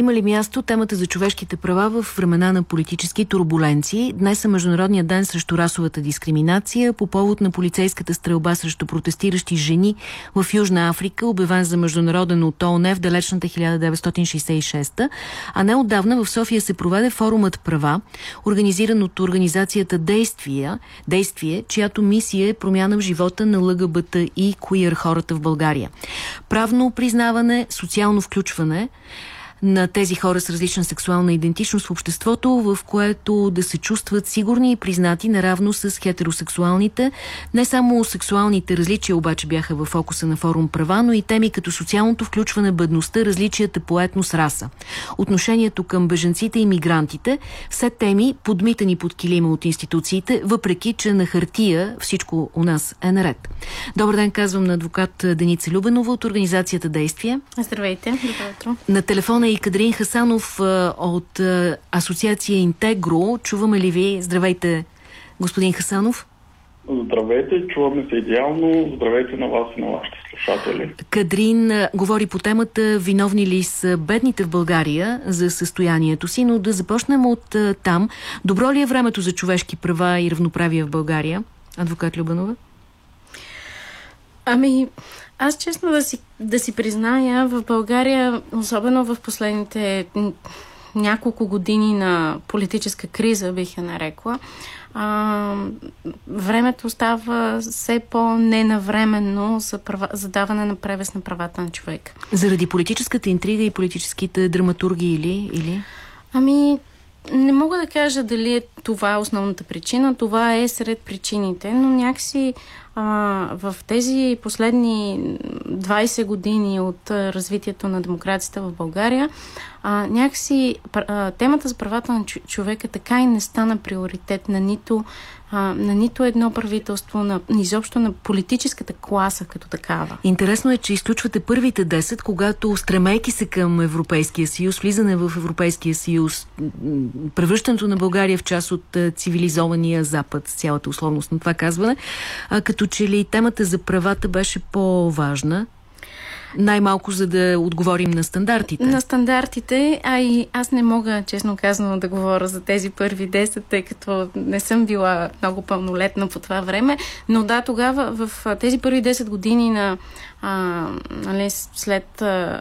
Има ли място темата за човешките права в времена на политически турбуленции? Днес е Международният ден срещу расовата дискриминация по повод на полицейската стрелба срещу протестиращи жени в Южна Африка, обявен за международен от ООН в далечната 1966 а не отдавна в София се проведе форумът права, организиран от организацията Действия, Действие, чиято мисия е промяна в живота на ЛГБТ и куир хората в България. Правно признаване, социално включване, на тези хора с различна сексуална идентичност в обществото, в което да се чувстват сигурни и признати наравно с хетеросексуалните. Не само сексуалните различия обаче бяха в фокуса на форум права, но и теми като социалното включване, бедността, различията по етнос, раса. Отношението към беженците и мигрантите, все теми подмитани под килима от институциите, въпреки, че на хартия всичко у нас е наред. Добър ден, казвам на адвокат Деница Любенова от организацията Действия. Здравейте, добро утро. На телефона и Кадрин Хасанов от Асоциация Интегро. Чуваме ли ви? Здравейте, господин Хасанов. Здравейте, чуваме се идеално. Здравейте на вас и на вашите слушатели. Кадрин говори по темата виновни ли са бедните в България за състоянието си, но да започнем от там. Добро ли е времето за човешки права и равноправие в България? Адвокат Любанова? Ами, аз честно да си, да си призная, в България, особено в последните няколко години на политическа криза, бих я нарекла, а, времето става все по-ненавременно за, права, за даване на превес на правата на човека. Заради политическата интрига и политическите драматурги или? или? Ами, не мога да кажа дали е това основната причина. Това е сред причините, но някакси в тези последни 20 години от развитието на демокрацията в България, а, някакси а, темата за правата на човека така и не стана приоритет на нито а, на нито едно правителство, на, изобщо на политическата класа като такава. Интересно е, че изключвате първите 10, когато стремейки се към Европейския съюз, влизане в Европейския съюз, превръщането на България в част от цивилизования Запад, цялата условност на това казване, а, като че ли темата за правата беше по-важна, най-малко за да отговорим на стандартите. На стандартите, а и аз не мога, честно казано, да говоря за тези първи 10, тъй като не съм била много пълнолетна по това време, но да, тогава в тези първи 10 години на а, нали, след, а,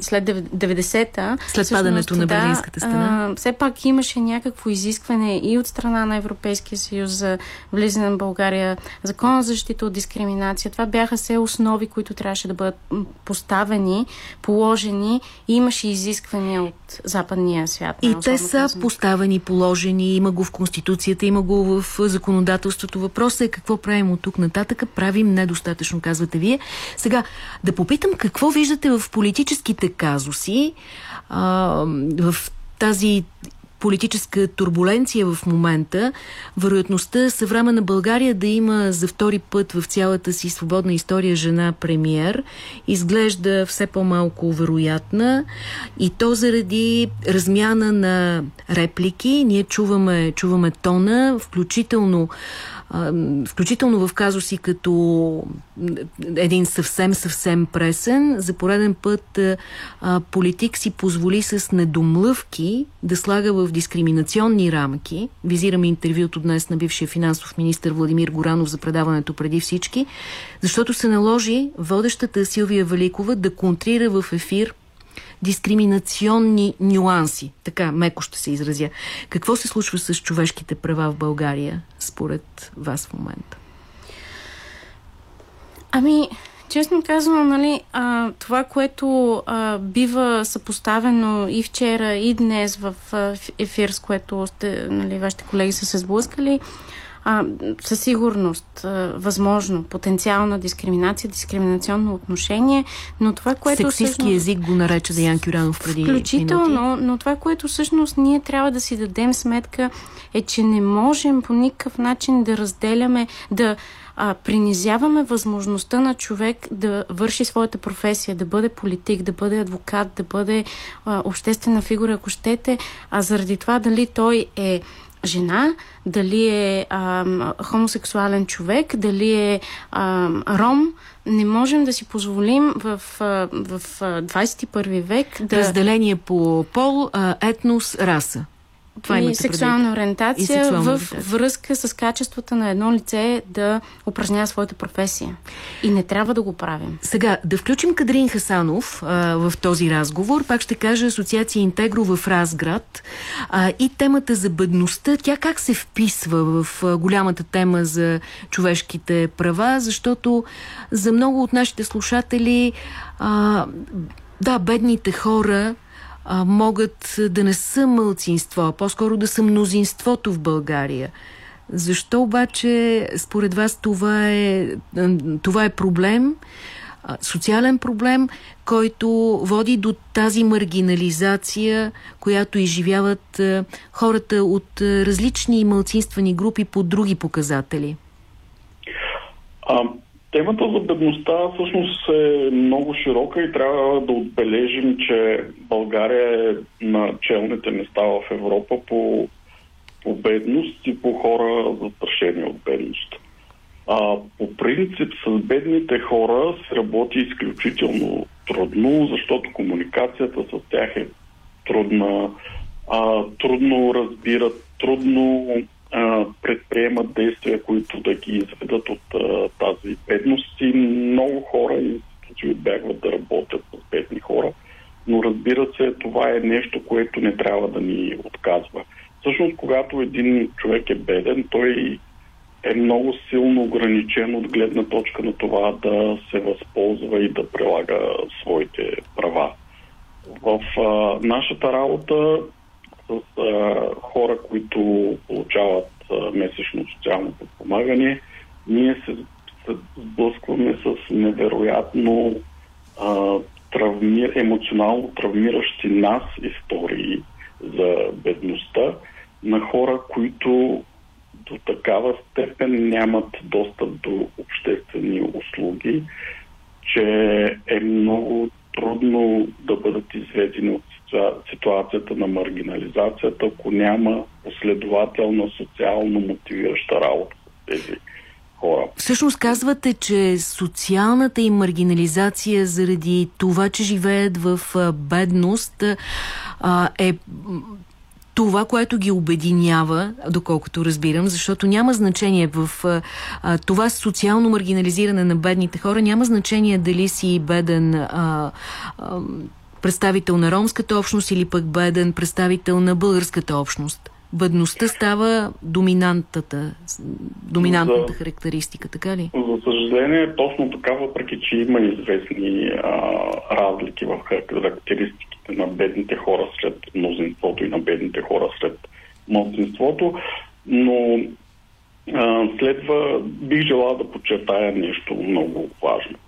след 90-та. След падането на Берлинската стена. А, все пак имаше някакво изискване и от страна на Европейския съюз за влизане на България, закона за защита от дискриминация. Това бяха все основи, които трябваше да бъдат поставени, положени и имаше изисквания от западния свят. И те са казвам. поставени, положени, има го в Конституцията, има го в законодателството. Въпросът е какво правим от тук нататък. Правим недостатъчно, казвате вие. Сега, да попитам какво виждате в политическите казуси, а, в тази политическа турбуленция в момента, вероятността съвременна България да има за втори път в цялата си свободна история жена премиер изглежда все по-малко вероятна. И то заради размяна на реплики. Ние чуваме, чуваме тона, включително включително в казуси като един съвсем, съвсем пресен, за пореден път политик си позволи с недомлъвки да слага в дискриминационни рамки. Визираме интервюто днес на бившия финансов министр Владимир Горанов за предаването преди всички, защото се наложи водещата Силвия Великова да контрира в ефир дискриминационни нюанси. Така, меко ще се изразя. Какво се случва с човешките права в България, според вас в момента? Ами, честно казано, нали, а, това, което а, бива съпоставено и вчера, и днес в ефир, с което сте, нали, вашите колеги са се сблъскали, а, със сигурност а, възможно потенциална дискриминация, дискриминационно отношение, но това, което Сексистски всъщност, език го нарече Даян Кюранов преди Включително, минути. но това, което всъщност ние трябва да си дадем сметка е, че не можем по никакъв начин да разделяме, да а, принизяваме възможността на човек да върши своята професия, да бъде политик, да бъде адвокат, да бъде а, обществена фигура, ако щете, а заради това дали той е жена, дали е а, хомосексуален човек, дали е а, ром, не можем да си позволим в, в 21 век да... Разделение по пол, етнос, раса. Това и сексуална ориентация и сексуална в ориентация. връзка с качествата на едно лице да упражнява своята професия. И не трябва да го правим. Сега, да включим Кадрин Хасанов а, в този разговор. Пак ще кажа Асоциация Интегро в Разград. А, и темата за бедността, тя как се вписва в а, голямата тема за човешките права, защото за много от нашите слушатели а, да, бедните хора а, могат да не са мълцинство, а по-скоро да са мнозинството в България. Защо обаче според вас това е, това е проблем, социален проблем, който води до тази маргинализация, която изживяват хората от различни мълцинствени групи по други показатели? Темата за бедността всъщност е много широка и трябва да отбележим, че България е на челните места в Европа по, по бедност и по хора застрашени от бедност. А, по принцип с бедните хора се работи изключително трудно, защото комуникацията с тях е трудна, а, трудно разбират, трудно предприемат действия, които да ги изведат от а, тази бедност и много хора институции отбягват да работят с бедни хора. Но разбира се, това е нещо, което не трябва да ни отказва. Всъщност, когато един човек е беден, той е много силно ограничен от гледна точка на това да се възползва и да прилага своите права. В а, нашата работа хора, които получават месечно социално подпомагане, ние се, сблъскваме с невероятно а, травми, емоционално травмиращи нас истории за бедността на хора, които до такава степен нямат достъп до обществени услуги, че е много трудно да бъдат изведени от ситуацията на маргинализацията, ако няма последователна социално мотивираща работа с тези хора. Всъщност казвате, че социалната им маргинализация заради това, че живеят в бедност е това, което ги обединява, доколкото разбирам, защото няма значение в а, това социално маргинализиране на бедните хора, няма значение дали си беден а, а, представител на ромската общност или пък беден представител на българската общност. Бедността става доминантата, доминантната за, характеристика, така ли? За съжаление точно така, въпреки че има известни а, разлики в характеристиките на бедните хора след мнозинството и на бедните хора след мнозинството, но а, следва, бих желал да подчертая нещо много важно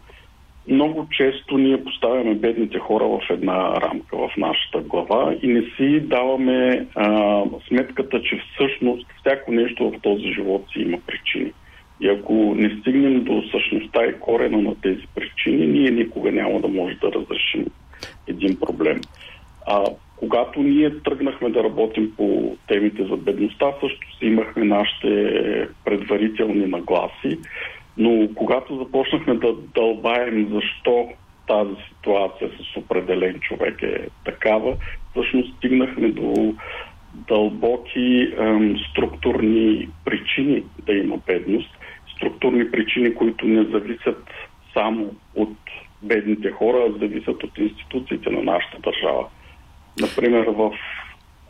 много често ние поставяме бедните хора в една рамка в нашата глава и не си даваме а, сметката, че всъщност всяко нещо в този живот си има причини. И ако не стигнем до същността и корена на тези причини, ние никога няма да може да разрешим един проблем. А, когато ние тръгнахме да работим по темите за бедността, също си имахме нашите предварителни нагласи. Но когато започнахме да дълбаем защо тази ситуация с определен човек е такава, всъщност стигнахме до дълбоки ем, структурни причини да има бедност. Структурни причини, които не зависят само от бедните хора, а зависят от институциите на нашата държава. Например, в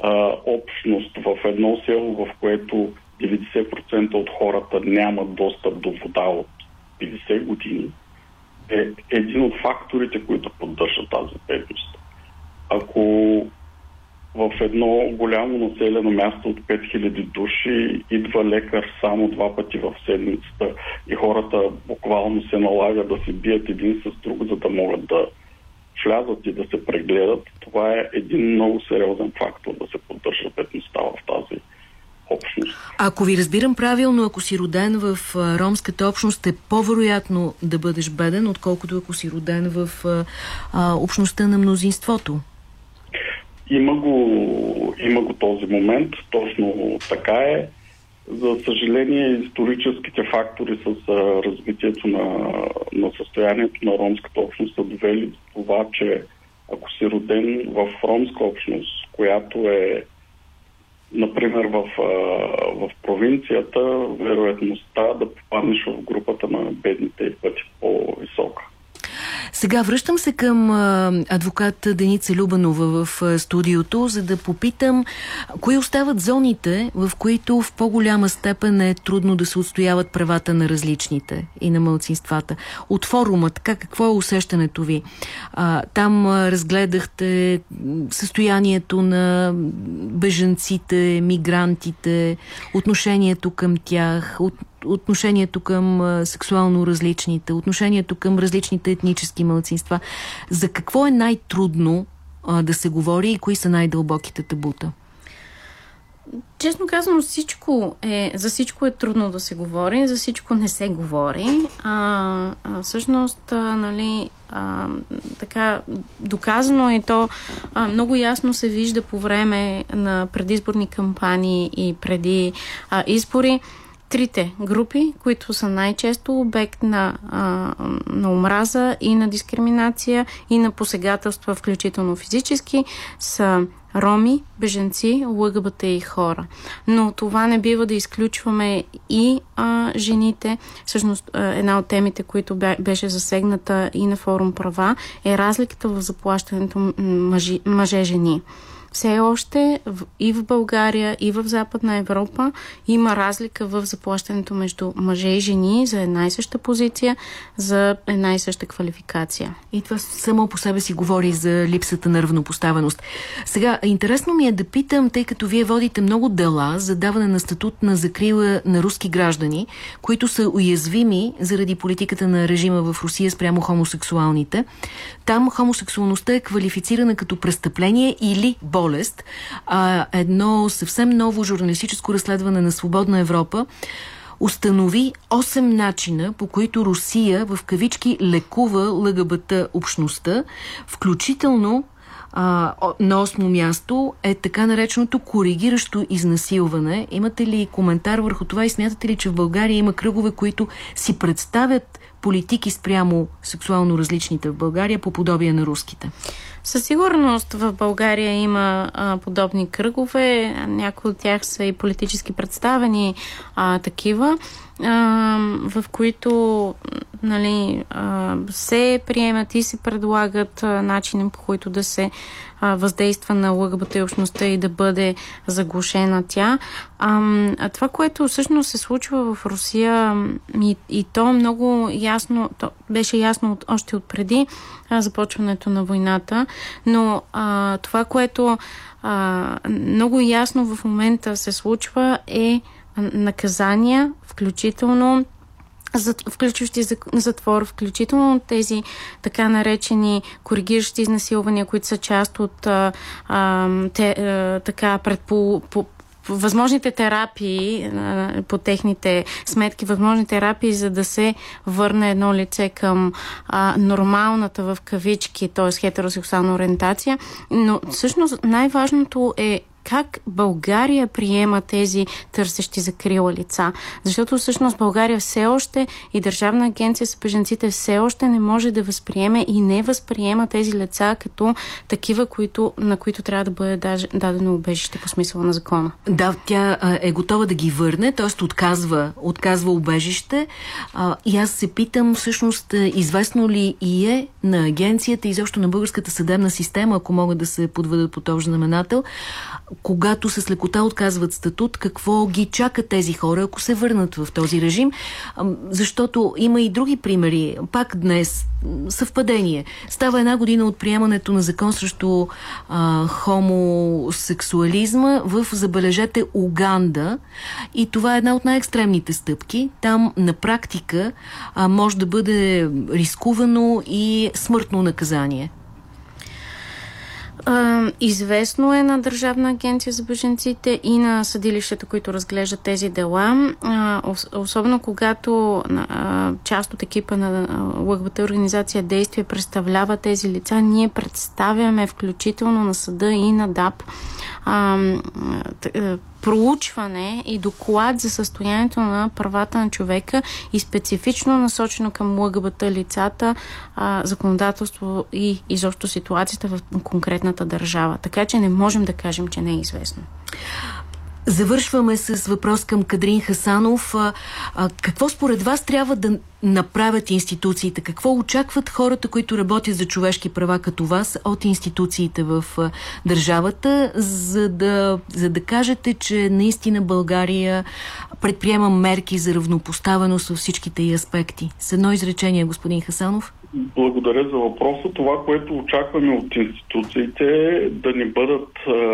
а, общност, в едно село, в което 90% от хората нямат достъп до вода от 50 години, е един от факторите, които поддържат тази бедност. Ако в едно голямо населено място от 5000 души идва лекар само два пъти в седмицата и хората буквално се налага да се бият един с друг, за да могат да влязат и да се прегледат, това е един много сериозен фактор да се поддържа бедността в тази общност. Ако ви разбирам правилно, ако си роден в ромската общност, е по-вероятно да бъдеш беден, отколкото ако си роден в а, общността на мнозинството. има го, има го този момент, точно така е. За съжаление, историческите фактори с развитието на, на състоянието на ромската общност са довели до това, че ако си роден в ромска общност, която е например в, в провинцията, вероятността да попаднеш в групата на бедните е пъти по-висока. Сега връщам се към адвокат Деница Любанова в студиото, за да попитам кои остават зоните, в които в по-голяма степен е трудно да се отстояват правата на различните и на мълцинствата. От форума, така какво е усещането ви? Там разгледахте състоянието на беженците, мигрантите, отношението към тях, отношението към сексуално различните, отношението към различните етнически мълцинства. За какво е най-трудно да се говори и кои са най-дълбоките табута? Честно казвам, всичко е, за всичко е трудно да се говори, за всичко не се говори. А, а, всъщност, а, нали, а, така, доказано е то, а, много ясно се вижда по време на предизборни кампании и преди а, избори трите групи, които са най-често обект на, а, на омраза и на дискриминация и на посегателства, включително физически, са роми, беженци, ЛГБТ и хора. Но това не бива да изключваме и а, жените. Всъщност, една от темите, които беше засегната и на форум права, е разликата в заплащането мъже-жени все още и в България, и в Западна Европа има разлика в заплащането между мъже и жени за една и съща позиция, за една и съща квалификация. И това само по себе си говори за липсата на равнопоставеност. Сега, интересно ми е да питам, тъй като вие водите много дела за даване на статут на закрила на руски граждани, които са уязвими заради политиката на режима в Русия спрямо хомосексуалните. Там хомосексуалността е квалифицирана като престъпление или болест болест. А, едно съвсем ново журналистическо разследване на Свободна Европа установи 8 начина, по които Русия в кавички лекува ЛГБТ общността, включително а, на осмо място е така нареченото коригиращо изнасилване. Имате ли коментар върху това и смятате ли, че в България има кръгове, които си представят политики спрямо сексуално различните в България по подобие на руските? Със сигурност в България има а, подобни кръгове. Някои от тях са и политически представени а, такива, а, в които нали, а, се приемат и се предлагат начини по които да се а, въздейства на ЛГБТ общността и да бъде заглушена тя. А, а това, което всъщност се случва в Русия и, и то много ясно, то беше ясно от, още от преди а, започването на войната, но а, това, което а, много ясно в момента се случва е наказания, включително включващи затвор, включително тези така наречени коригиращи изнасилвания, които са част от а, те, а, така предпо, по, възможните терапии по техните сметки, възможни терапии, за да се върне едно лице към а, нормалната в кавички, т.е. хетеросексуална ориентация. Но всъщност най-важното е как България приема тези търсещи закрила лица. Защото всъщност България все още и Държавна агенция за беженците все още не може да възприеме и не възприема тези лица като такива, които, на които трябва да бъде даже, дадено убежище по смисъла на закона. Да, тя е готова да ги върне, т.е. отказва, отказва убежище. И аз се питам всъщност известно ли и е на агенцията и защо на българската съдебна система, ако могат да се подведат по този знаменател, когато с лекота отказват статут, какво ги чака тези хора, ако се върнат в този режим? Защото има и други примери. Пак днес съвпадение. Става една година от приемането на закон срещу а, хомосексуализма в, забележете, Уганда. И това е една от най-екстремните стъпки. Там на практика а, може да бъде рискувано и смъртно наказание. Известно е на Държавна агенция за беженците и на съдилищата, които разглеждат тези дела. особено когато част от екипа на ЛГБТ организация Действие представлява тези лица, ние представяме включително на съда и на ДАП проучване и доклад за състоянието на правата на човека и специфично насочено към ЛГБТ лицата, а, законодателство и изобщо ситуацията в конкретната държава. Така че не можем да кажем, че не е известно. Завършваме с въпрос към Кадрин Хасанов. А, а, какво според вас трябва да направят институциите? Какво очакват хората, които работят за човешки права като вас от институциите в а, държавата, за да, за да кажете, че наистина България предприема мерки за равнопоставеност във всичките и аспекти? С едно изречение, господин Хасанов. Благодаря за въпроса. Това, което очакваме от институциите е да не бъдат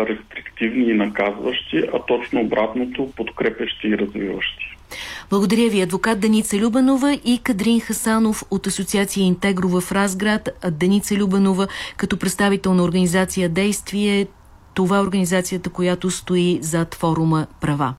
рестриктивни и наказващи, а точно обратното подкрепящи и развиващи. Благодаря ви, адвокат Даница Любанова и Кадрин Хасанов от Асоциация Интегро в Разград. Даница Любанова като представител на организация Действие. Това е организацията, която стои зад форума Права.